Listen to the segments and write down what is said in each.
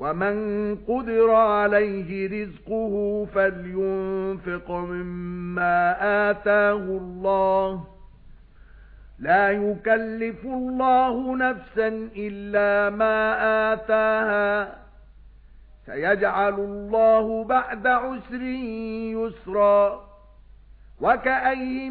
وَمَنْ قُدِرَ عَلَيْهِ رِزْقُهُ فَلْيُنْفِقْ مِمَّا آتَاهُ اللَّهُ لَا يُكَلِّفُ اللَّهُ نَفْسًا إِلَّا مَا آتَاهَا سَيَجْعَلُ اللَّهُ بَعْدَ عُسْرٍ يُسْرًا وَكَأَيٍّ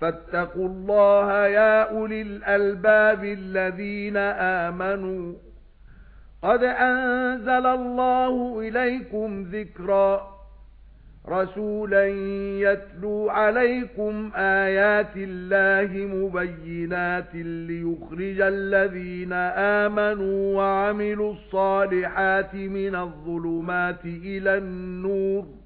فَاتَّقُوا اللَّهَ يَا أُولِي الْأَلْبَابِ الَّذِينَ آمَنُوا. قَدْ أَنزَلَ اللَّهُ إِلَيْكُمْ ذِكْرًا. رَسُولًا يَتْلُو عَلَيْكُمْ آيَاتِ اللَّهِ مُبَيِّنَاتٍ لِيُخْرِجَ الَّذِينَ آمَنُوا وَعَمِلُوا الصَّالِحَاتِ مِنَ الظُّلُمَاتِ إِلَى النُّورِ.